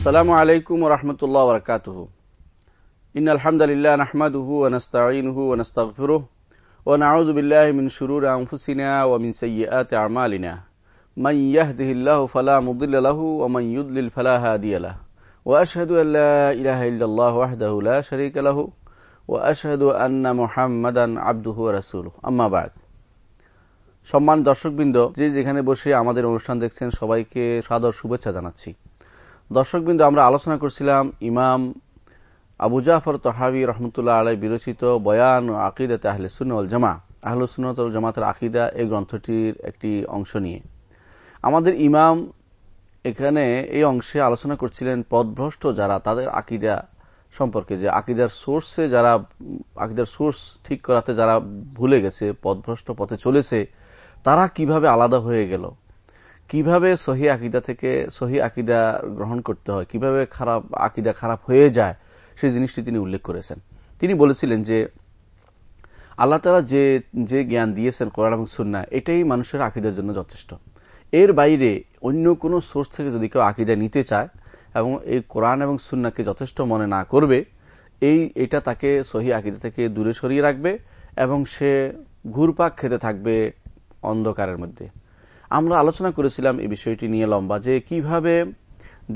আসসালামু আলাইকুম রহমতুল্লাহ বরকাত ইন আলহামদুলিল্লাহ নাহমদ হুনস্তাফির ওনাউজুবিল্লাহমিন শুরুর আমফুসিনা ওমিন সৈয়াত আমালিনা। মাইয়াহদিল্লাহ ফলা মুদুল্লাহ ওমাই ইউদ্লিল ফলাহ আদিয়াল্লাহ ও আশহাদু আল্লাহ ইলাহ ইল্লাহ ওয়াহদাহ শরিক আলহ ও আশহাদু আন্না মোহাম্মদান আব্দুহু রাসুল আম্মাবাদ সম্মান দর্শকবৃন্দ, যে যেখানে বসে আমাদের অনুষ্ঠান দেখছেন, সবাইকে সাদর শুভেচ্ছা জানাচ্ছি। দর্শকবৃন্দ, আমরা আলোচনা করছিলাম ইমাম আবু জাফর তহাবি রহমতুল্লাহ আলাই বিরচিত বয়ান ও আকিদাতে আহলে সুনল জামা আহল সুনতল জামাতের আকিদা এই গ্রন্থটির একটি অংশ নিয়ে। আমাদের ইমাম এখানে এই অংশে আলোচনা করছিলেন পদভ্রষ্ট যারা, তাদের আকিদা সম্পর্কে, যে আকিদার সোর্সে যারা, আকিদার সোর্স ঠিক করাতে যারা ভুলে গেছে, পদভ্রষ্ট পথে চলেছে, তারা কীভাবে আলাদা হয়ে গেল? কীভাবে সহি আকিদা থেকে সহি আকিদা গ্রহণ করতে হয়, কীভাবে খারাপ আকিদা খারাপ হয়ে যায় সেই জিনিসটি তিনি উল্লেখ করেছেন। তিনি বলেছিলেন যে, আল্লাহ তালা যে যে জ্ঞান দিয়েছেন কোরআন এবং সুন্না এটাই মানুষের আকিদার জন্য যথেষ্ট। এর বাইরে অন্য কোনো সোর্স থেকে যদি কেউ আকিদা নিতে চায় এবং এই কোরআন এবং সুন্নাকে যথেষ্ট মনে না করবে, এই, এটা তাকে সহি আকিদা থেকে দূরে সরিয়ে রাখবে এবং সে ঘুরপাক খেতে থাকবে অন্ধকারের মধ্যে। আমরা আলোচনা করেছিলাম এই বিষয়টি নিয়ে লম্বা, যে কীভাবে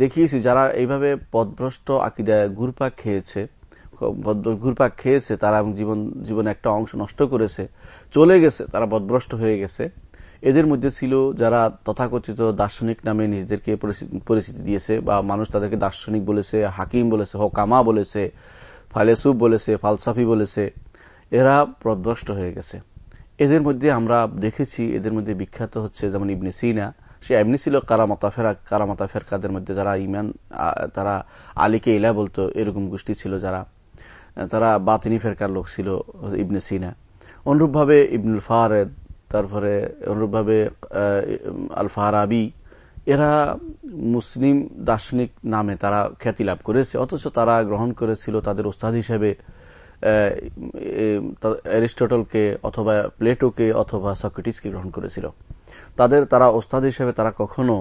দেখিয়েছি যারা এইভাবে পদভ্রষ্ট আকিদায় ঘুরপাক খেয়েছে ঘুরপাক খেয়েছে, তারা জীবন, জীবনে একটা অংশ নষ্ট করেছে, চলে গেছে, তারা বদভ্রষ্ট হয়ে গেছে। এদের মধ্যে ছিল যারা তথাকথিত দার্শনিক নামে নিজেদেরকে পরিচিতি দিয়েছে, বা মানুষ তাদেরকে দার্শনিক বলেছে, হাকিম বলেছে, হকামা বলেছে ফালেসুফ বলেছে, ফালসাফি বলেছে, এরা পদভ্রষ্ট হয়ে গেছে। এদের মধ্যে আমরা দেখেছি, এদের মধ্যে বিখ্যাত হচ্ছে যেমন ইবনে সিনা। সে এমনি ছিল কারামতাফেরা কারামতাফের কাদের মধ্যে যারা ইমান তারা আলীকে ইলা বলতো, এরকম গোষ্ঠী ছিল যারা। তারা বাতিনি ফেরকার লোক ছিল ইবনে সিনা। অনুরূপভাবে ইবনুল ফারেদ, তারপরে অনুরূপভাবে আল ফারাবি এরা মুসলিম দার্শনিক নামে তারা খ্যাতি লাভ করেছে। অথচ তারা গ্রহণ করেছিল তাদের ওস্তাদ হিসেবে অ্যারিস্টটলকে অথবা প্লেটোকে অথবা সক্রেটিসকে গ্রহণ করেছিল। তাদের তারা ওস্তাদ হিসেবে তারা কখনো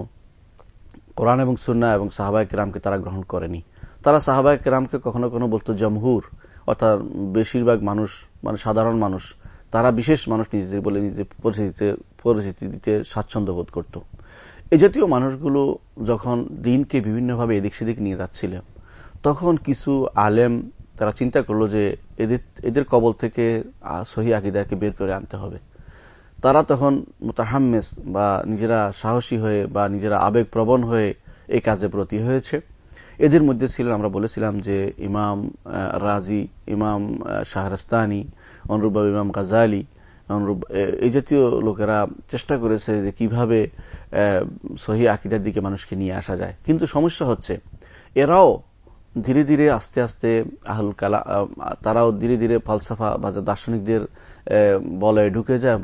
কোরআন এবং সুন্না এবং সাহাবাই কেরামকে তারা গ্রহণ করেনি। তারা সাহাবাই কেরামকে কখনো কখনো বলতো জমহুর, অর্থাৎ বেশিরভাগ মানুষ মানে সাধারণ মানুষ, তারা বিশেষ মানুষ নিজেদের বলে নিজেদের পরিচিতিতে পরিচিতি দিতে স্বাচ্ছন্দ্য বোধ করত। এ জাতীয় মানুষগুলো যখন দিনকে বিভিন্নভাবে এদিক সেদিক নিয়ে যাচ্ছিল, তখন কিছু আলেম তারা চিন্তা করল যে এদের এদের কবল থেকে সহি আকিদাকে বের করে আনতে হবে। তারা তখন মোতাহাম্মেস বা নিজেরা সাহসী হয়ে বা নিজেরা আবেগ প্রবণ হয়ে এই কাজে ব্রতী হয়েছে। এদের মধ্যে ছিলেন, আমরা বলেছিলাম যে ইমাম রাজি, ইমাম শাহরাস্তানি অনুরূপভাবে ইমাম গাজালি, অনুরূপ এই জাতীয় লোকেরা চেষ্টা করেছে যে কীভাবে সহি আকিদার দিকে মানুষকে নিয়ে আসা যায়। কিন্তু সমস্যা হচ্ছে, এরাও ধীরে ধীরে আস্তে আস্তে আহুল কালা তারাও ধীরে ধীরে ফালসাফা বা দার্শনিকদের বলয়ে ঢুকে যায়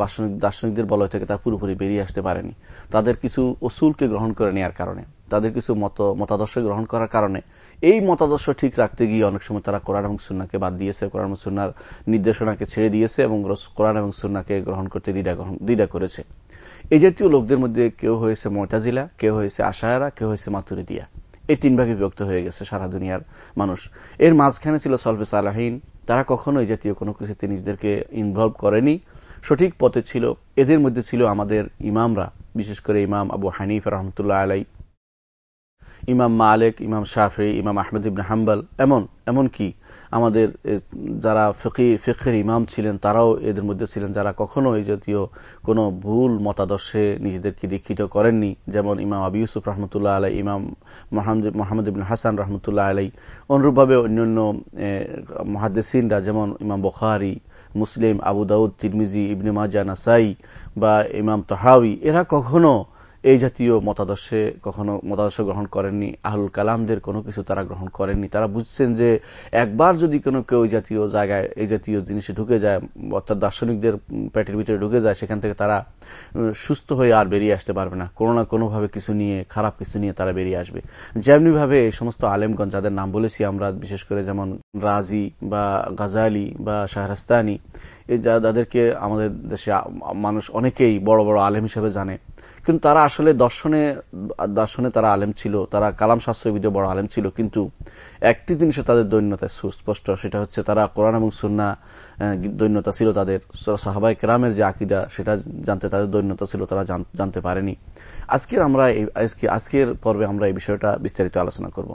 দার্শনিকদের বলয় থেকে তা পুরোপুরি বেরিয়ে আসতে পারেনি। তাদের কিছু অসুলকে গ্রহণ করে নেওয়ার কারণে, তাদের কিছু মত মতাদর্শ গ্রহণ করার কারণে। এই মতাদর্শ ঠিক রাখতে গিয়ে অনেক সময় তারা কোরআন এবং সুন্নাকে বাদ দিয়েছে, কোরআন এবং সুন্নার নির্দেশনাকে ছেড়ে দিয়েছে এবং কোরআন এবং সুন্নাকে গ্রহণ করতে দ্বিধা করেছে। এই জাতীয় লোকদের মধ্যে কেউ হয়েছে মোটাজিলা কেউ হয়েছে আশায়ারা, কেউ হয়েছে মাতুরিদিয়া। এই তিন ভাগে বিভক্ত হয়ে গেছে সারা দুনিয়ার মানুষ। এর মাঝখানে ছিল সলফে সালাহীন। তারা কখনো এই জাতীয় কোনো কিছুতে নিজেদেরকে ইনভলভ করেনি। সঠিক পথে ছিল। এদের মধ্যে ছিল আমাদের ইমামরা, বিশেষ করে ইমাম আবু হানিফ রহমতুল্লাহ আলাই ইমাম মালেক, ইমাম শাফি, ইমাম আহমেদ ইবন হাম্বাল, এমন এমন কি আমাদের যারা ফিকের ইমাম ছিলেন, তারাও এদের মধ্যে ছিলেন। যারা কখনো এই জাতীয় কোনো ভুল মতাদর্শে নিজেদেরকে দীক্ষিত করেননি, যেমন ইমাম আবি ইউসুফ রহমতুল্লাহ আলাই ইমাম মোহাম্মদ ইবিন হাসান রহমতুল্লাহ আলাই অনুরূপভাবে অন্যান্য মহাদ্দেসিনরা, যেমন ইমাম বখারি, মুসলিম, আবু দাউদ, তিরমিজি, ইবনে মাজা নাসাই বা ইমাম তহাবি এরা কখনো এই জাতীয় মতাদর্শে কখনো মতাদর্শ গ্রহণ করেননি আহুল কালামদের কোনো কিছু তারা গ্রহণ করেননি। তারা বুঝছেন যে একবার যদি কোনো কেউ জাতীয় জায়গায় এই জাতীয় জিনিসে ঢুকে যায়, অর্থাৎ দার্শনিকদের পেটের ভিতরে ঢুকে যায়, সেখান থেকে তারা সুস্থ হয়ে আর বেরিয়ে আসতে পারবে না। কোনো না কোনোভাবে কিছু নিয়ে, খারাপ কিছু নিয়ে তারা বেরিয়ে আসবে। যেমনিভাবে এই সমস্ত আলেমগঞ্জ, যাদের নাম বলেছি আমরা, বিশেষ করে যেমন রাজি বা গাজালি বা শাহরাস্তানি যাদেরকে আমাদের দেশে মানুষ অনেকেই বড় বড় আলেম হিসেবে জানে কিন্তু তারা আসলে দর্শনে দর্শনে তারা আলেম ছিল, তারা কালাম শাস্ত্রবিদে বড় আলেম ছিল, কিন্তু একটি জিনিসে তাদের দৈন্যতায় সুস্পষ্ট, সেটা হচ্ছে তারা কোরআন এবং সুন্না দৈন্যতা ছিল তাদের। সাহাবাই কেরামের যে আকিদা, সেটা জানতে তাদের দৈন্যতা ছিল, তারা জানতে পারেনি। আজকের আমরা আজকের পর্বে আমরা এই বিষয়টা বিস্তারিত আলোচনা করব।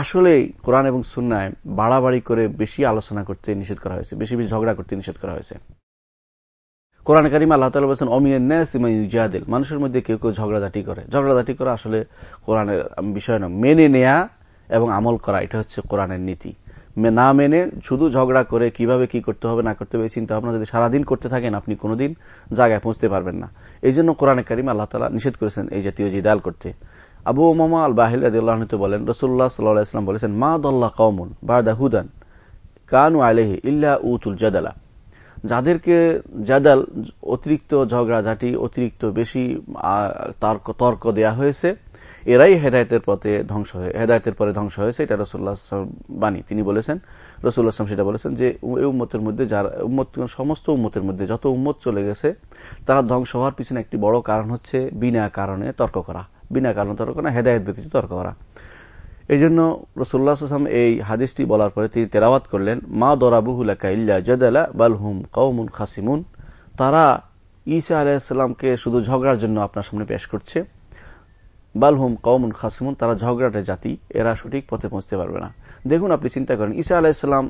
আসলে কোরআন এবং সুন্নায় বাড়াবাড়ি করে বেশি আলোচনা করতে নিষেধ করা হয়েছে, বেশি বেশি ঝগড়া করতে নিষেধ করা হয়েছে। কোরআন কারিম আল্লাহ তালা বলছেন অমিয়াদিল মানুষের মধ্যে কেউ কেউ ঝগড়াঝাটি করে। ঝগড়াঝাটি করা আসলে কোরআনের বিষয় না মেনে নেয়া এবং আমল করা, এটা হচ্ছে কোরআনের নীতি। না মেনে শুধু ঝগড়া করে কীভাবে কি করতে হবে, না করতে হবে চিন্তা ভাবনা যদি সারাদিন করতে থাকেন, আপনি কোনোদিন জায়গায় পৌঁছতে পারবেন না। এই জন্য কোরআন কারিম আল্লাহ তালা নিষেধ করেছেন এই জাতীয় জিদাল করতে। আবু ওমামা আল বাহিল বলেন রসুল্লাহ সাল্লাহ ইসলাম বলেছেন, মা দল্লাহ কৌমন বারদা হুদান কানু আলহি ইল্লা উতুল জাদালা। যাদেরকে জাদাল অতিরিক্ত ঝগড়াঝাটি, অতিরিক্ত বেশি তর্ক দেয়া হয়েছে, এরাই হেদায়তের পথে ধ্বংস হয়ে, হেদায়তের পরে ধ্বংস হয়েছে। এটা রসুল্লাহ বাণী। তিনি বলেছেন রসুল্লাহ সেটা বলেছেন যে উম্মতের মধ্যে যারা, উম্মত, সমস্ত উম্মতের মধ্যে যত উম্মত চলে গেছে, তারা ধ্বংস হওয়ার পিছনে একটি বড় কারণ হচ্ছে বিনা কারণে তর্ক করা। বিনা কারণে তর্ক করা, হেদায়ত ব্যতীত তর্ক করা। এই জন্য রসুল্লাহাম এই হাদিসটি বলার পরে তিনি তেরাওয়াত করলেন, মা দরাবুহুলাকা ইল্লা জদালা বালহুম কৌমুন খাসিমুন। তারা ঈসা আলাহিসাল্লামকে শুধু ঝগড়ার জন্য আপনার সামনে পেশ করছে। বালহুম কৌমুন খাসিমুন, তারা ঝগড়াটে জাতি, এরা সঠিক পথে পৌঁছতে পারবে না। দেখুন আপনি চিন্তা করেন, ঈসা আলাহিসাল্লাম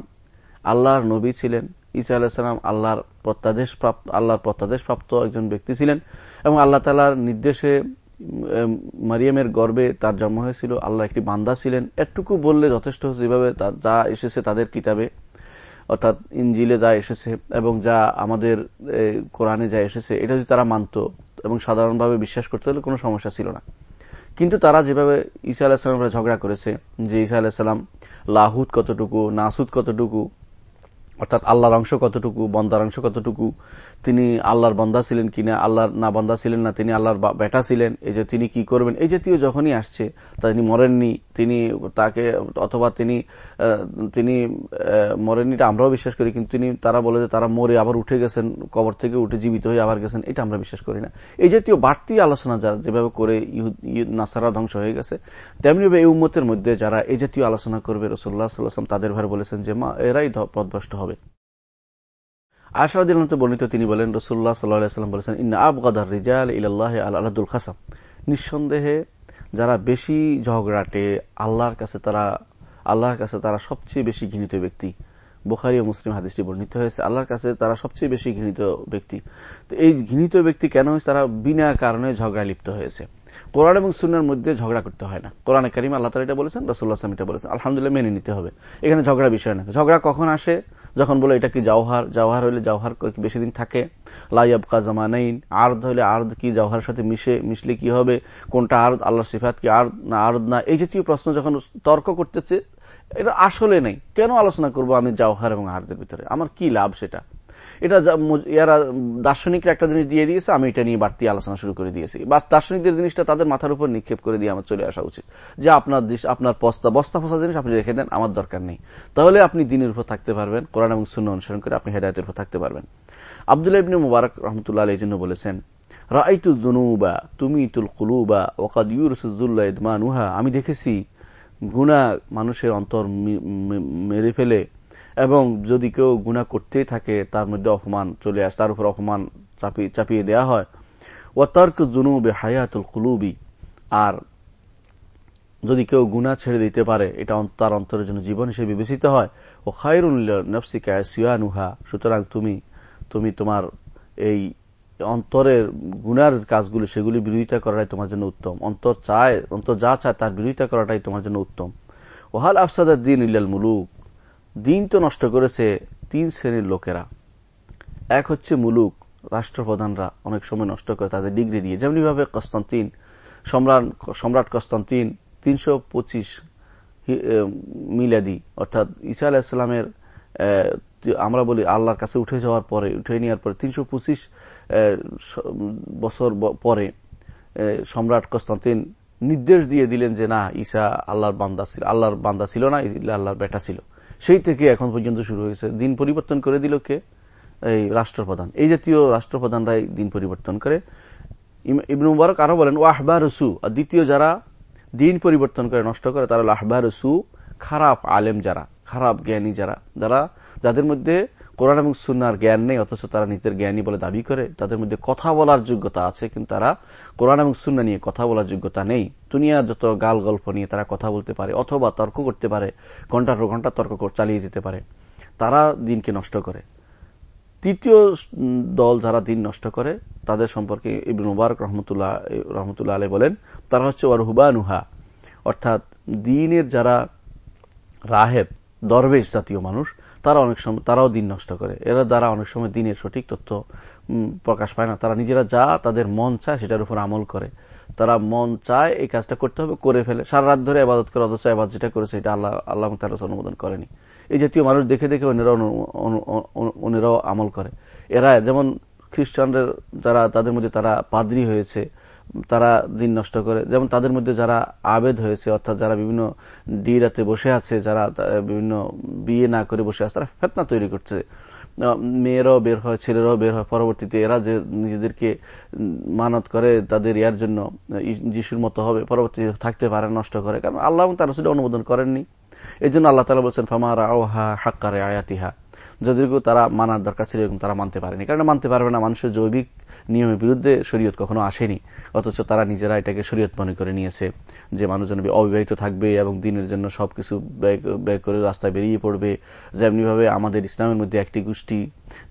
আল্লাহর নবী ছিলেন, ঈসা আলাহিসাল্লাম আল্লাহর প্রত্যাদেশ প্রাপ্ত, আল্লাহর প্রত্যাদেশ প্রাপ্ত একজন ব্যক্তি ছিলেন এবং আল্লাহ তালার নির্দেশে মারিয়ামের গর্বে তার জন্ম হয়েছিল। আল্লাহ একটি বান্দা ছিলেন। এটুকু বললে যথেষ্ট যেভাবে যা এসেছে তাদের কিতাবে, অর্থাৎ ইঞ্জিলে যা এসেছে এবং যা আমাদের কোরআনে যা এসেছে, এটা যদি তারা মানত এবং সাধারণভাবে বিশ্বাস করতে হলে কোনো সমস্যা ছিল না। কিন্তু তারা যেভাবে ঈসা আলাহিসাল্লামরা ঝগড়া করেছে, যে ঈসা আলাহিসাল্লাম লাহুদ কতটুকু, নাসুদ কতটুকু, অর্থাৎ আল্লাহর অংশ কতটুকু, বন্দার অংশ কতটুকু তিনি আল্লাহর বন্দা ছিলেন কিনা, আল্লাহর না বন্দা ছিলেন না, তিনি আল্লাহর বেটা ছিলেন, এই যে তিনি কি করবেন, এই জাতীয় যখনই আসছে, তা তিনি মরেননি, তিনি তাকে, অথবা তিনি তিনি মরেননিটা আমরাও বিশ্বাস করি, কিন্তু তিনি, তারা বলে যে তারা মরে আবার উঠে গেছেন, কবর থেকে উঠে জীবিত হয়ে আবার গেছেন, এটা আমরা বিশ্বাস করি না। এই জাতীয় বাড়তি আলোচনা যারা যেভাবে করে নাসারা ধ্বংস হয়ে গেছে তেমনিভাবে এই উম্মতের মধ্যে যারা এই জাতীয় আলোচনা করবে রসুল্লাহ সাল্লাহাম তাদের ভাই বলেছেন যে, মা, এরাই পদভ্রষ্ট হবে। বর্ণিত তিনি বলেন রসুল্লাহ সাল্লাম বলেছেন আবগাদার রিজাল আল্লাহুল খাসাম। নিঃসন্দেহে যারা বেশি ঝগড়াটে, আল্লাহর কাছে তারা, আল্লাহর কাছে তারা সবচেয়ে বেশি ঘৃণিত ব্যক্তি। বোখারি ও মুসলিম হাদিসটি বর্ণিত হয়েছে, আল্লাহর কাছে তারা সবচেয়ে বেশি ঘৃণিত ব্যক্তি। তো এই ঘৃণিত ব্যক্তি কেন হয়েছে তারা বিনা কারণে ঝগড়া লিপ্ত হয়েছে? কোরআন এবং সুন্নার মধ্যে ঝগড়া করতে হয় না। কোরআনে কারিম আল্লাহ তালা এটা বলেছেন রসুল্লাহ আসলাম এটা বলেছেন, আলহামদুলিল্লাহ মেনে নিতে হবে। এখানে ঝগড়া বিষয় না। ঝগড়া কখন আসে? যখন বলে এটা কি জাওহার, জওহার হলে জওহার বেশি দিন থাকে? লাইয়াব নেই আর্দ হইলে আর্দ কি জাওহার সাথে মিশে, মিশলে কি হবে? কোনটা আর্দ আল্লাহ সিফাত কি আর্দ না আর্দ না? এই জাতীয় প্রশ্ন যখন তর্ক করতেছে, এটা আসলে নেই। কেন আলোচনা করব আমি জওহার এবং আর্দের ভিতরে? আমার কি লাভ সেটা? এটা এরা দার্শনিকরা একটা জিনিস দিয়ে দিয়েছে, আমি এটা নিয়ে বাড়তি আলোচনা শুরু করে দিয়েছি। বা দার্শনিকদের জিনিসটা তাদের মাথার উপর নিক্ষেপ করে দিয়ে আমার চলে আসা উচিত। যে আপনার আপনার পস্তা বস্তা ফসা জিনিস আপনি রেখে দেন, আমার দরকার নেই। তাহলে আপনি দিনের উপর থাকতে পারবেন, কোরআন এবং শূন্য অনুসরণ করে আপনি হেদায়তের উপর থাকতে পারবেন। আবদুল্লাহ ইবনে মুবারক রহমতুল্লাহ এই জন্য বলেছেন রাইতু দুনুবা তুমি তুল কুলুবা ওকাদ ইউরসুল্লাহ ইদমানুহা। আমি দেখেছি গুণা মানুষের অন্তর মেরে ফেলে এবং যদি কেউ গুণা করতেই থাকে, তার মধ্যে অপমান চলে আসে, তার উপর অপমান চাপিয়ে দেয়া হয়। ও তর্ক জুনুবে হায়াতুল কুলুবি। আর যদি কেউ গুণা ছেড়ে দিতে পারে, এটা তার অন্তরের জন্য জীবন হিসেবে বিবেচিত হয়। ও খায়রুল নফসিকা সিয়ানুহা। সুতরাং তুমি তুমি তোমার এই অন্তরের গুনার কাজগুলো, সেগুলি বিরোধিতা করাটাই তোমার জন্য উত্তম। অন্তর চায়, অন্তর যা চায় তার বিরোধিতা করাটাই তোমার জন্য উত্তম। ওহাল আফসাদার দিন ইল্লাল মুলুক। দিন তো নষ্ট করেছে তিন শ্রেণির লোকেরা। এক হচ্ছে মুলুক, রাষ্ট্রপ্রধানরা অনেক সময় নষ্ট করে তাদের ডিগ্রি দিয়ে। যেমনিভাবে কস্তান্তিন, সম্রাট সম্রাট কস্তান্তিন তিনশো পঁচিশ মিলাদি, অর্থাৎ ঈসা আলাহিসাল্লামের আমরা বলি আল্লাহর কাছে উঠে যাওয়ার পরে, উঠে নেওয়ার পরে, তিনশো পঁচিশ বছর পরে সম্রাট কস্তান্তিন নির্দেশ দিয়ে দিলেন যে, না, ঈসা আল্লাহর বান্দা ছিল, আল্লাহর বান্দা ছিল না, আল্লাহর বেটা ছিল। সেই থেকে এখন পর্যন্ত শুরু হয়েছে। দিন পরিবর্তন করে দিল কে? এই রাষ্ট্রপ্রধান। এই জাতীয় রাষ্ট্রপ্রধানরাই দিন পরিবর্তন করে। ইবনু মুবারক আরও বলেন ও আহবা রসু আর দ্বিতীয় যারা দিন পরিবর্তন করে, নষ্ট করে, তারা আহবা রসু খারাপ আলেম যারা, খারাপ জ্ঞানী যারা যারা, যাদের মধ্যে কোরআন এবং সুনার জ্ঞান নেই, অথচ তারা নিজের জ্ঞানী বলে দাবি করে। তাদের মধ্যে কথা বলার যোগ্যতা আছে, কিন্তু তারা কোরআন এবং সুন্না নিয়ে কথা বলার যোগ্যতা নেই। দুনিয়া যত গাল গল্প নিয়ে তারা কথা বলতে পারে, অথবা তর্ক করতে পারে ঘণ্টার পর ঘণ্টা তর্ক চালিয়ে যেতে পারে, তারা দিনকে নষ্ট করে। তৃতীয় দল যারা দিন নষ্ট করে, তাদের সম্পর্কে ইবন মুবারক রহমতুল্লাহ রহমতুল্লাহ আলী বলেন, তারা হচ্ছে ওয়ারহুবানুহা, অর্থাৎ দিনের যারা রাহেব, দরবেশ জাতীয় মানুষ তারা অনেক সময়, তারাও দিন নষ্ট করে। এরা দ্বারা অনেক সময় দিনের সঠিক তথ্য প্রকাশ পায় না। তারা নিজেরা যা তাদের মন চায় সেটার উপর আমল করে। তারা মন চায় এই কাজটা করতে হবে, করে ফেলে। সারা রাত ধরে আবাদত করে, অথচ আবাদ যেটা করেছে এটা আল্লাহ আল্লাহ তারা অনুমোদন করেনি। এই জাতীয় মানুষ দেখে দেখে অন্যরাও আমল করে। এরা যেমন খ্রিস্টানদের যারা, তাদের মধ্যে তারা পাদ্রি হয়েছে তারা দিন নষ্ট করে। যেমন তাদের মধ্যে যারা আবেদ হয়েছে, অর্থাৎ যারা বিভিন্ন ডিরাতে বসে আছে, যারা বিভিন্ন বিয়ে না করে বসে আছে, তারা ফেতনা তৈরি করছে। মেয়েরাও বের হয়, ছেলেরাও বের হয়। পরবর্তীতে এরা যে নিজেদেরকে মানত করে, তাদের ইয়ার জন্য যিশুর মতো হবে পরবর্তীতে থাকতে পারে, নষ্ট করে। কারণ আল্লাহ তারা সেটা অনুমোদন করেননি। এই জন্য আল্লাহ তালা বলছেন ফামারা ওহা হাক্কারে আয়াতিহা যাদেরকেও তারা মানার দরকার ছিল এরকম তারা মানতে পারেনি। কারণ মানতে পারবে না, মানুষের জৈবিক নিয়মের বিরুদ্ধে শরীয়ত কখনো আসেনি। অথচ তারা নিজেরা এটাকে শরীয়ত মনে করে নিয়েছে যে মানুষ যেন অবিবাহিত থাকবে এবং দিনের জন্য সবকিছু ব্যয় করে রাস্তায় বেরিয়ে পড়বে। যেমনিভাবে আমাদের ইসলামের মধ্যে একটি গোষ্ঠী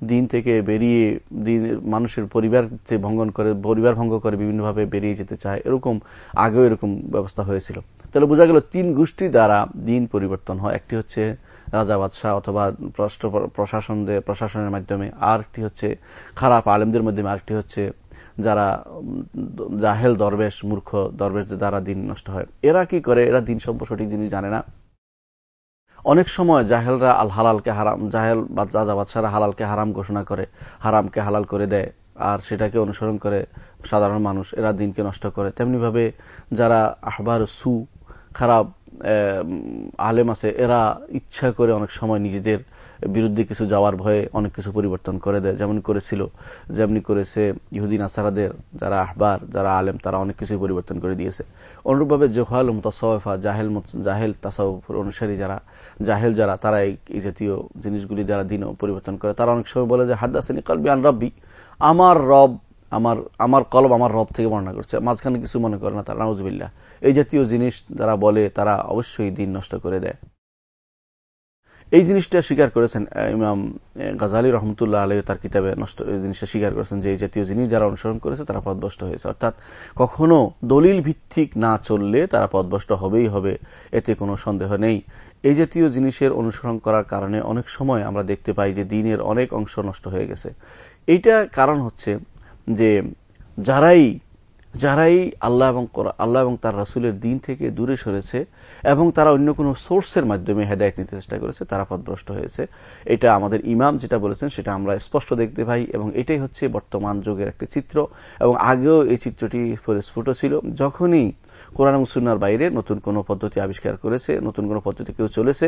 দিন থেকে বেরিয়ে দিন, মানুষের পরিবার ভঙ্গন করে, পরিবার ভঙ্গ করে বিভিন্নভাবে বেরিয়ে যেতে চায়, এরকম আগেও এরকম ব্যবস্থা হয়েছিল। তাহলে বোঝা গেল তিন গোষ্ঠী দ্বারা দিন পরিবর্তন হয়। একটি হচ্ছে রাজা বাদশাহ অথবা প্রশাসন প্রশাসনের মাধ্যমে। আর একটি হচ্ছে খারাপ আলেমদের মাধ্যমে আরেকটি হচ্ছে যারা জাহেল দরবেশ, মূর্খ দরবেশদের দ্বারা দিন নষ্ট হয়। এরা কি করে? এরা দিন সম্পর্ক সঠিক জিনিস জানে না। অনেক সময় জাহেলরা আল হালালকে হারাম, জাহেল রাজা বাদশারা হালালকে হারাম ঘোষণা করে, হারামকে হালাল করে দেয় আর সেটাকে অনুসরণ করে সাধারণ মানুষ, এরা দিনকে নষ্ট করে। তেমনিভাবে যারা আহবার সু, খারাপ আলেম আছে, এরা ইচ্ছা করে অনেক সময় নিজেদের বিরুদ্ধে কিছু যাওয়ার ভয়ে অনেক কিছু পরিবর্তন করে দেয়। যেমন করেছিল, যেমনি করেছে ইহুদিন আসারাদের যারা আহবার, যারা আলেম, তারা অনেক কিছু পরিবর্তন করে দিয়েছে। অনুরূপভাবে জোহাল মুতাসফা জাহেল জাহেল তাসাউফ অনুসারী যারা, জাহেল যারা, তারা এই জাতীয় জিনিসগুলি যারা দিন পরিবর্তন করে। তারা অনেক সময় বলে যে হাদ্দাসানি কালবি আন রব্বি। আমার রব, আমার আমার কলব আমার রব থেকে বর্ণনা করছে। মাঝখানে কিছু মনে করে না তারা নাউজবিল্লা এই জাতীয় জিনিস যারা বলে, তারা অবশ্যই দিন নষ্ট করে দেয়। এই জিনিসটা স্বীকার করেছেন ইমাম গাজালি রহমতুল্লাহ আলহ তার কিতাবে নষ্ট, এই জিনিসটা স্বীকার করেছেন যে এই জাতীয় জিনিস যারা অনুসরণ করেছে, তারা পদভষ্ট হয়েছে। অর্থাৎ কখনো দলিল ভিত্তিক না চললে তারা পদভষ্ট হবেই হবে, এতে কোনো সন্দেহ নেই। এই জাতীয় জিনিসের অনুসরণ করার কারণে অনেক সময় আমরা দেখতে পাই যে দিনের অনেক অংশ নষ্ট হয়ে গেছে। এইটা কারণ হচ্ছে যে যারাই যারাই আল্লাহ এবং আল্লাহ এবং তার রাসুলের দিন থেকে দূরে সরেছে এবং তারা অন্য কোনো সোর্সের মাধ্যমে হেদায়ত নিতে চেষ্টা করেছে, তারা পদভ্রষ্ট হয়েছে। এটা আমাদের ইমাম যেটা বলেছেন, সেটা আমরা স্পষ্ট দেখতে পাই এবং এটাই হচ্ছে বর্তমান যুগের একটি চিত্র এবং আগেও এই চিত্রটি পরিস্ফুট ছিল। যখনই কোরআন এবং সুনার বাইরে নতুন কোন পদ্ধতি আবিষ্কার করেছে, নতুন কোন পদ্ধতি কেউ চলেছে,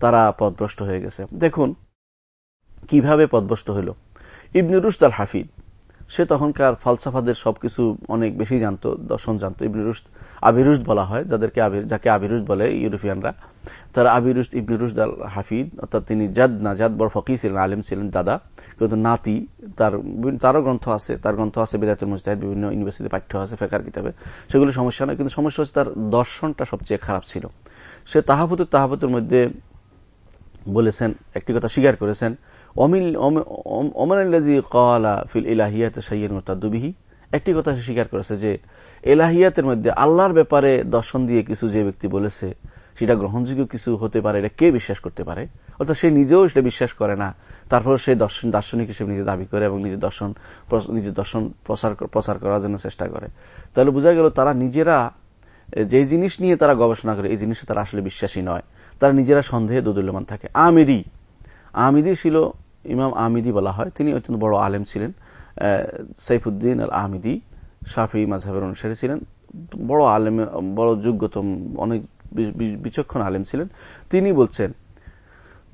তারা পদভ্রষ্ট হয়ে গেছে। দেখুন, কীভাবে পদভ্রষ্ট হইল ইবনে রুশদ আল হাফিদ সে তখনকার ফালসাফাদের সবকিছু অনেক বেশি জানত, দর্শন জানত। ইবনে রুশদ আবিরুস্ট বলা হয়, যাদেরকে যাকে আবিরুস্ট বলে ইউরোপিয়ানরা। তার আবিরুস্ট ইবনে আল হাফিদ অর্থাৎ তিনি জাদ না, জাদ বড় ফকি ছিলেন, আলিম ছিলেন, দাদা, কিন্তু নাতি, তার তারও গ্রন্থ আছে, তার গ্রন্থ আছে বেদাতুল মুস্তাহিদ বিভিন্ন ইউনিভার্সিটি পাঠ্য আছে, ফেকার কিতাবে। সেগুলো সমস্যা নয় কিন্তু সমস্যা হচ্ছে তার দর্শনটা সবচেয়ে খারাপ ছিল। সে তাহাবুতের তাহাবুতের মধ্যে বলেছেন, একটি কথা স্বীকার করেছেন একটি কথা সে স্বীকার করেছে যে এলাহিয়াতের মধ্যে আল্লাহর ব্যাপারে দর্শন দিয়ে কিছু যে ব্যক্তি বলেছে, সেটা গ্রহণযোগ্য কিছু হতে পারে, এটা কে বিশ্বাস করতে পারে? অর্থাৎ সে নিজেও সেটা বিশ্বাস করে না। তারপর সে দর্শন, দার্শনিক হিসেবে নিজে দাবি করে এবং নিজের দর্শন নিজের দর্শন প্রচার প্রচার করার জন্য চেষ্টা করে। তাহলে বোঝা গেল তারা নিজেরা যে জিনিস নিয়ে তারা গবেষণা করে, এই জিনিসে তারা আসলে বিশ্বাসী নয়। তারা নিজেরা সন্দেহে দোদুল্যমান থাকে। আমিরি আমিদি ছিল, ইমাম আমিদি বলা হয়। তিনি অত্যন্ত বড় আলেম ছিলেন। সাইফুদ্দিন আল আমিদি শাফি মাঝহের অনুসারী ছিলেন। বড় আলেম, বড় যোগ্যতম, অনেক বিচক্ষণ আলেম ছিলেন। তিনি বলছেন,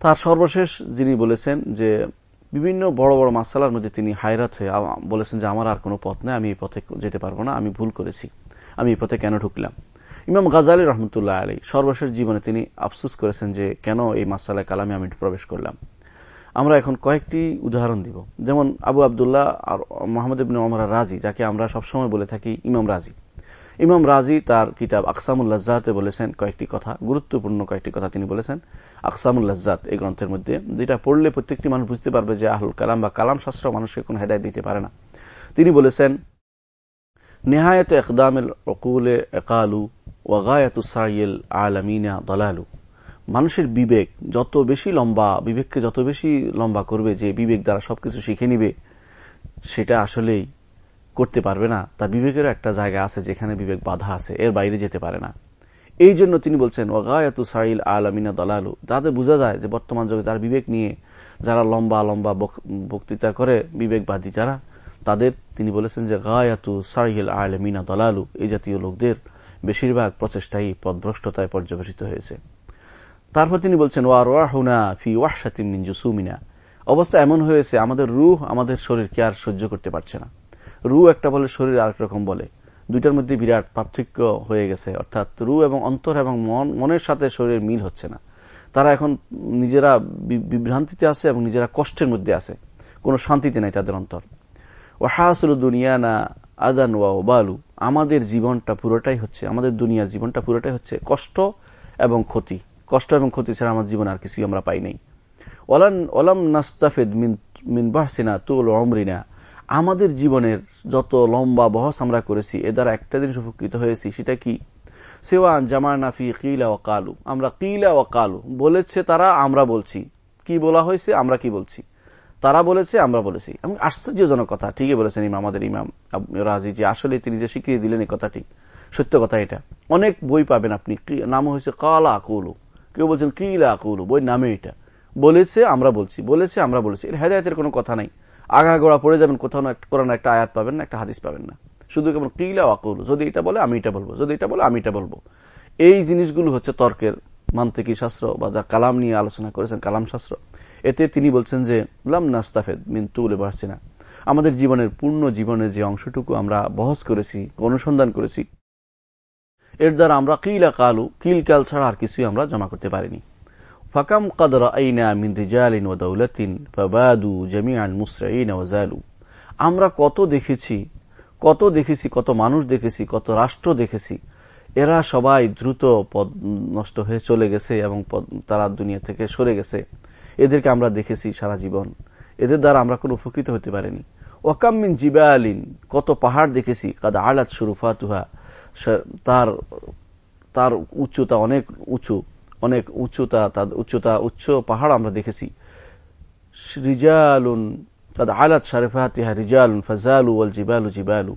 তার সর্বশেষ যিনি বলেছেন যে, বিভিন্ন বড় বড় মাসালার মধ্যে তিনি হায়রাত হয়ে বলেছেন যে, আমার আর কোনো পথ নেই, আমি এই পথে যেতে পারব না, আমি ভুল করেছি, আমি এই পথে কেন ঢুকলাম? ইমাম গাজালি রহমতুল্লাহ আলী সর্বশেষ জীবনে তিনি আফসুস করেছেন যে কেন এই মাসালায় কালামে আমি প্রবেশ করলাম। আমরা এখন কয়েকটি উদাহরণ দিব। যেমন আবু আবদুল্লাহ আর মোহাম্মদ ইবিন ওমর রাজি, যাকে আমরা সবসময় বলে থাকি ইমাম রাজি। ইমাম রাজি তার কিতাব আকসামুল্লাজাতে বলেছেন কয়েকটি কথা, গুরুত্বপূর্ণ কয়েকটি কথা তিনি বলেছেন। আকসামুল্লাজাত এই গ্রন্থের মধ্যে, যেটা পড়লে প্রত্যেকটি মানুষ বুঝতে পারবে যে আহুল কালাম বা কালাম শাস্ত্র মানুষকে কোন হেদায় দিতে পারে না। তিনি বলেছেন নেহায়ত একদামেল অকুলে একালু ওয়াগায়াত সাইল আলমিনা দলালু মানুষের বিবেক যত বেশি লম্বা, বিবেককে যত বেশি লম্বা করবে, যে বিবেক দ্বারা সবকিছু শিখে নিবে, সেটা আসলেই করতে পারবে না। তার বিবেকেরও একটা জায়গা আছে যেখানে বিবেক বাধা আছে, এর বাইরে যেতে পারে না। এই জন্য তিনি বলছেন, ওগায়াতু সাইল আলমিনা দলালু। তাদের বোঝা যায় যে বর্তমান যুগে যারা বিবেক নিয়ে যারা লম্বা লম্বা বক্তৃতা করে, বিবেকবাদী যারা তাদের, তিনি বলেছেন যে, গায়াতু সাইল আলমিনা দলালু এই জাতীয় লোকদের বেশিরভাগ প্রচেষ্টাই পদভ্রষ্টতায় পর্যবেসিত হয়েছে। তারপর তিনি বলছেন, ওয়া রোয়াহুনা ফি ওয়াহসাতিম মিন জুসুমিনা। অবস্থা এমন হয়েছে, আমাদের রুহ আমাদের শরীরকে আর সহ্য করতে পারছে না। রু একটা বলে শরীর আরেক রকম বলে। দুইটার মধ্যে বিরাট পার্থক্য হয়ে গেছে, অর্থাৎ রু এবং অন্তর এবং মন, মনের সাথে শরীরের মিল হচ্ছে না। তারা এখন নিজেরা বিভ্রান্তিতে আছে এবং নিজেরা কষ্টের মধ্যে আছে। কোনো শান্তিতে নাই তাদের অন্তর। ও হাসল দুনিয়া না আদান ওয়া বালু আমাদের জীবনটা পুরোটাই হচ্ছে, আমাদের দুনিয়ার জীবনটা পুরোটাই হচ্ছে কষ্ট এবং ক্ষতি। কষ্ট এবং ক্ষতি ছাড়া আমার জীবন আর কিছুই আমরা পাই নাই। ওলাম নাস্তাফেদ মিন বাহসিনা তুল অমরিনা আমাদের জীবনের যত লম্বা বহস আমরা করেছি, এ দ্বারা একটা জিনিস উপকৃত হয়েছি, সেটা কি? সেওয়ান জামা নাফি কিলা ও কালু। আমরা কিলা ও কালু। বলেছে তারা, আমরা বলছি। কি বলা হয়েছে? আমরা কি বলছি? তারা বলেছে, আমরা বলেছি। আশ্চর্যজনক কথা, ঠিকই বলেছেন ইমাম, আমাদের ইমাম রাজি যে আসলে তিনি যে স্বীকৃতি দিলেন এই কথাটি। সত্য কথা এটা। অনেক বই পাবেন আপনি। নাম হয়েছে কালা আকুলু। কেউ বলছেন কিলা আকুলু বই নামে এটা। বলেছে, আমরা বলছি। বলেছে, আমরা বলেছি। এর হেদায়তের কোনো কথা নাই। আগাগোড়া পড়ে যাবেন কোথাও না কোরআন একটা আয়াত পাবেন না, একটা হাদিস পাবেন না। শুধু কেমন কিলা ওয়াকুল যদি এটা বলে, আমি এটা বলব। যদি এটা বলে, আমি এটা বলব। এই জিনিসগুলো হচ্ছে তর্কের, মান্তিকি শাস্ত্র বা যা কালাম নিয়ে আলোচনা করেছেন, কালাম শাস্ত্র। এতে তিনি বলছেন যে, লাম নাস্তাফেদ মিন তুলে বাড়ছে না আমাদের জীবনের পূর্ণ জীবনের যে অংশটুকু আমরা বহস করেছি, অনুসন্ধান করেছি, এর দ্বারা আমরা কিলা কালু, কিল কাল ছাড়া আর কিছুই আমরা জমা করতে পারিনি। ফাকাম কদর আইনা মিন রিজালিন ও দৌলতিন ফাবাদু জামিয়ান মুসরাইন ওয়াজালু আমরা কত দেখেছি কত দেখেছি, কত মানুষ দেখেছি, কত রাষ্ট্র দেখেছি, এরা সবাই দ্রুত পদ নষ্ট হয়ে চলে গেছে এবং তারা দুনিয়া থেকে সরে গেছে। এদেরকে আমরা দেখেছি সারা জীবন। এদের দ্বারা আমরা কোনো উপকৃত হতে পারিনি। ওয়াকাম্মিন জিবালিন, কত পাহাড় দেখেছি। কাদা আলাত সুরুফাতুহা তার তার উচ্চতা অনেক উঁচু, অনেক উচ্চতা, তার উচ্চতা উচ্চ পাহাড় আমরা দেখেছি। রিজালুন তাদের আলাত শারেফাতিহা রিজালুন, ফাজালু ওয়াল জিবালু জিবালু।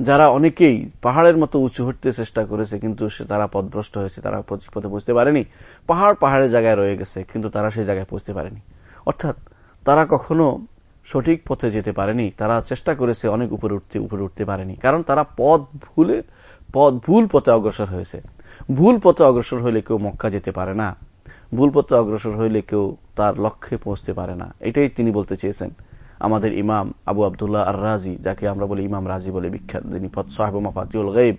যারা অনেকেই পাহাড়ের মতো উঁচু হতে চেষ্টা করেছে, কিন্তু তারা পদভ্রষ্ট হয়েছে, তারা পথে বুঝতে পারেনি। পাহাড় পাহাড়ের জায়গায় রয়ে গেছে, কিন্তু তারা সেই জায়গায় পৌঁছতে পারেনি। অর্থাৎ তারা কখনো সঠিক পথে যেতে পারেনি। তারা চেষ্টা করেছে অনেক উপরে উঠতে উপরে উঠতে পারেনি। কারণ তারা পথ ভুলে পথ ভুল পথে অগ্রসর হয়েছে। ভুল পথে অগ্রসর হইলে কেউ মক্কা যেতে পারে না। ভুল পথে অগ্রসর হইলে কেউ তার লক্ষ্যে পৌঁছতে পারে না। এটাই তিনি বলতে চেয়েছেন। আমাদের ইমাম আবু আবদুল্লাহ আর রাজি যাকে আমরা বলি ইমাম রাজি বলে বিখ্যাত, যিনি সাহেব মাফাতিউল গাইব,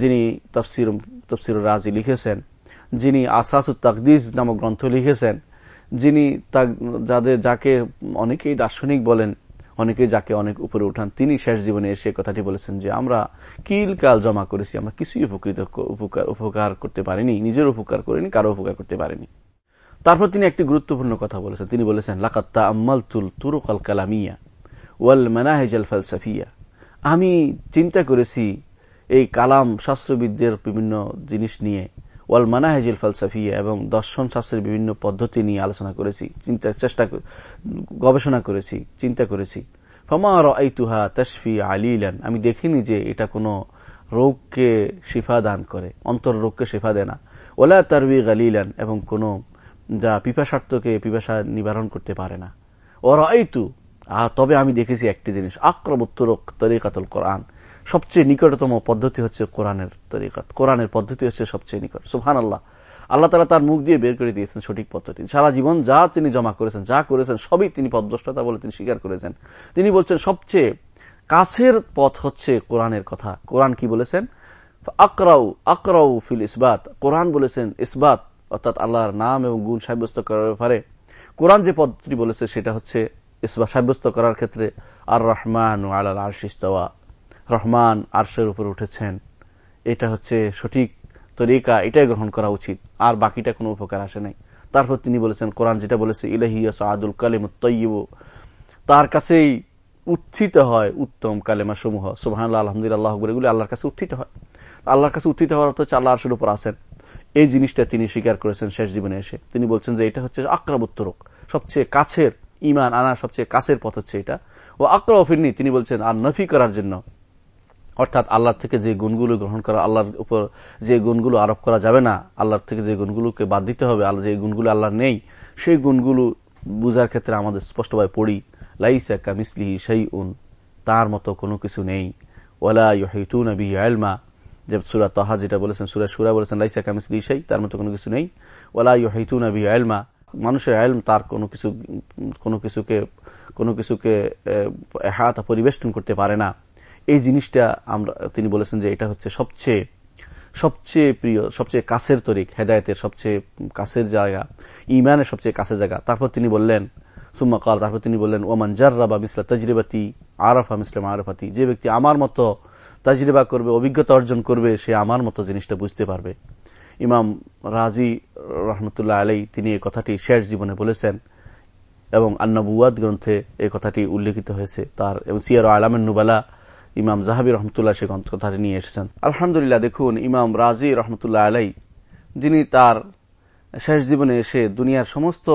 যিনি তফসির তফসির রাজি লিখেছেন, যিনি আসাস তাকদিস নামক গ্রন্থ লিখেছেন, যিনি যাদের, যাকে অনেকেই দার্শনিক বলেন অনেকে যাকে অনেক উপরে উঠান, তিনি শেষ জীবনে এসে কথাটি বলেছেন যে, আমরা কিল কাল জমা করেছি, আমরা কিছুই উপকৃত উপকার করতে পারিনি, নিজের উপকার করিনি, কারও উপকার করতে পারিনি। তারপর তিনি একটি গুরুত্বপূর্ণ কথা বলেছেন। তিনি বলেছেন আমি চিন্তা করেছি এই কালাম শাস্ত্রবিদদের বিভিন্ন জিনিস নিয়ে, ওয়াল মানাহেজিল ফালসাফিয়া এবং দর্শন শাস্ত্রের বিভিন্ন পদ্ধতি নিয়ে আলোচনা করেছি, চিন্তা, চেষ্টা গবেষণা করেছি, চিন্তা করেছি। ফমার আইতুহা তশফি আলিলান। আমি দেখিনি যে এটা কোনো রোগকে শিফা দান করে, অন্তর রোগকে শিফা দেয় না। ওলা তারবি গালিলান এবং কোন যা পিপাসার্থকে পিপাসা নিবারণ করতে পারে না। ওর আইতু তবে আমি দেখেছি একটি জিনিস আক্রমোত্তর তরিকাতুল কোরআন। সবচেয়ে নিকটতম পদ্ধতি হচ্ছে কোরআনের তরিকাত। কোরআনের পদ্ধতি হচ্ছে সবচেয়ে নিকট। সুহান আল্লাহ আল্লাহ তালা তার মুখ দিয়ে বের করে দিয়েছেন সঠিক পদ্ধতি। সারা জীবন যা তিনি জমা করেছেন, যা করেছেন, সবই তিনি পদদ্রষ্টতা বলে তিনি স্বীকার করেছেন। তিনি বলছেন, সবচেয়ে কাছের পথ হচ্ছে কোরআনের কথা। কোরআন কি বলেছেন? আকরাউ আকরাউ ফিল ইসবাত। কোরআন বলেছেন, ইসবাত অর্থাৎ আল্লাহর নাম এবং গুণ সাব্যস্ত করার ব্যাপারে কোরআন যে পদ্ধতি বলেছে, সেটা হচ্ছে ইসবাত সাব্যস্ত করার ক্ষেত্রে আর রহমান আল্লাহ আরশিস্তওয়া রহমান আরশের উপর উঠেছেন। এটা হচ্ছে সঠিক তরিকা, এটাই গ্রহণ করা উচিত। আর বাকিটা কোনো উপকার আসে নাই। তারপর তিনি বলেছেন, কোরআন যেটা বলেছে ইলাহিয়া সাদুল কালিম তৈব তার কাছেই উত্থিত হয় উত্তম কালেমা সমূহ সুবাহ আলহামদুলিল্লাহ এগুলি আল্লাহর কাছে উত্থিত হয়। আল্লাহর কাছে উত্থিত হওয়ার অর্থ হচ্ছে আল্লাহ আরশের উপর আসেন এই জিনিসটা তিনি স্বীকার করেছেন শেষ জীবনে এসে। তিনি বলছেন যে এটা হচ্ছে আক্রাবোত্তরক সবচেয়ে কাছের ইমান আনার সবচেয়ে কাছের পথ হচ্ছে এটা। ও আক্রা ফিরনি, তিনি বলছেন, আর নফি করার জন্য। অর্থাৎ আল্লাহর থেকে যে গুণগুলো গ্রহণ করা, আল্লাহর উপর যে গুণগুলো আরোপ করা যাবে না, আল্লাহর থেকে যে গুণগুলোকে বাদ দিতে হবে, আল্লাহ যে গুণগুলো আল্লাহ নেই, সেই গুণগুলো বুঝার ক্ষেত্রে আমাদের স্পষ্টভাবে পড়ি। লাইসা কামিসলিহি সেই উন তার মতো কোনো কিছু নেই। ওলা ইহিতুন বিহি আলমা যে সুরা তাহা যেটা বলেছেন, সুরা সুরা বলেছেন, লাইসা কামিসলি সেই তার মতো কোনো কিছু নেই। ওলা ইহিতুন বিহি আলমা মানুষের আলম তার কোনো কিছু, কোনো কিছুকে কোনো কিছুকে হাত পরিবেষ্টন করতে পারে না। এই জিনিসটা আমরা, তিনি বলেছেন যে এটা হচ্ছে সবচেয়ে সবচেয়ে প্রিয়, সবচেয়ে কাছের তরিক, হেদায়তের সবচেয়ে কাছের জায়গা ইমানের সবচেয়ে কাছের জায়গা। তারপর তিনি বললেন, সুম্মা কাল, তারপর তিনি বললেন ওমান জার্রা বা মিসলা তজরিবাতি আরফা মিসলাম আরফাতি যে ব্যক্তি আমার মতো তাজরিবা করবে, অভিজ্ঞতা অর্জন করবে, সে আমার মতো জিনিসটা বুঝতে পারবে। ইমাম রাজি রহমতুল্লাহ আলাই তিনি এই কথাটি শেষ জীবনে বলেছেন এবং আন্নাবুয়াদ গ্রন্থে এই কথাটি উল্লেখিত হয়েছে তার এবং সিয়ার আলামের নুবালা, ইমাম জাহাবি রহমতুল্লাহ সে কথাটি নিয়ে এসেছেন। আলহামদুলিল্লাহ, দেখুন, ইমাম রাজি রহমতুল্লাহ আলাই যিনি তার শেষ জীবনে এসে দুনিয়ার সমস্ত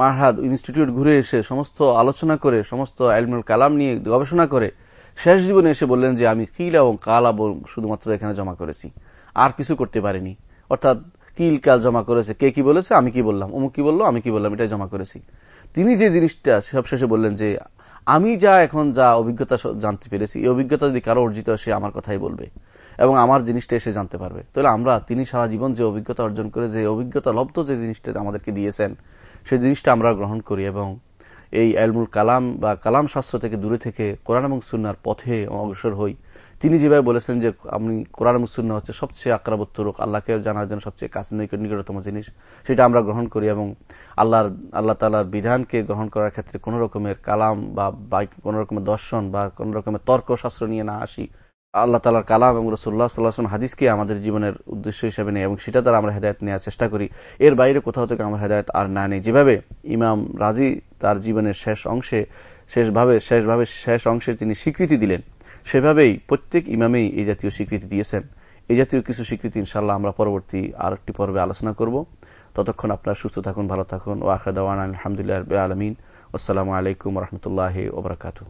মারহাদ ইনস্টিটিউট ঘুরে এসে সমস্ত আলোচনা করে, সমস্ত আলমুল কালাম নিয়ে গবেষণা করে শেষ জীবনে এসে বললেন যে, আমি কিল এবং কাল শুধুমাত্র এখানে জমা করেছি। আর কিছু করতে পারিনি। অর্থাৎ কিল, কাল জমা করেছে। কে কি বলেছে? আমি কি বললাম? অমুক কি বলল? আমি কি বললাম? এটা জমা করেছি। তিনি যে জিনিসটা সব শেষে বললেন যে, আমি যা এখন যা অভিজ্ঞতা জানতে পেরেছি, এই অভিজ্ঞতা যদি কারও অর্জিত সে আমার কথাই বলবে এবং আমার জিনিসটা এসে জানতে পারবে। তাহলে আমরা, তিনি সারা জীবন যে অভিজ্ঞতা অর্জন করে, যে অভিজ্ঞতা, লব্ধ যে জিনিসটা আমাদেরকে দিয়েছেন সেই জিনিসটা আমরা গ্রহণ করি এবং এই এলমুল কালাম বা কালাম শাস্ত্র থেকে দূরে থেকে কোরআন এবং সুন্নার পথে অগ্রসর হই। তিনি যেভাবে বলেছেন যে আপনি কোরআন এবং সুন্না হচ্ছে সবচেয়ে আক্রাবত্তরক আল্লাহকে জানার জন্য সবচেয়ে কাছে নিকটতম জিনিস। সেটা আমরা গ্রহণ করি এবং আল্লাহর, আল্লাহ তালার বিধানকে গ্রহণ করার ক্ষেত্রে কোন রকমের কালাম বা কোন রকমের দর্শন বা কোন রকমের তর্ক শাস্ত্র নিয়ে না আসি। আল্লাহ তালার কালাম এবং রসুল্লাহ সাল্লাহাম হাদিসকে আমাদের জীবনের উদ্দেশ্য হিসেবে নেই এবং সেটা দ্বারা আমরা হেদায়ত নেওয়ার চেষ্টা করি। এর বাইরে কোথাও থেকে আমরা হেদায়ত আর না নেই। যেভাবে ইমাম রাজি তার জীবনের শেষ অংশে, শেষভাবে শেষভাবে শেষ অংশে তিনি স্বীকৃতি দিলেন, সেভাবেই প্রত্যেক ইমামেই এই জাতীয় স্বীকৃতি দিয়েছেন। এই জাতীয় কিছু স্বীকৃতি ইনশাল্লাহ আমরা পরবর্তী আর একটি পর্বে আলোচনা করব। ততক্ষণ আপনারা সুস্থ থাকুন, ভালো থাকুন। ও আখরাদাওয়ান আলহামদুলিল্লাহ আলমিন। আসসালামু আলাইকুম রহমতুল্লাহ ওবরাকাতু